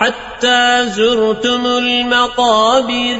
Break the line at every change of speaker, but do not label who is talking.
حتى زرتم المقابر.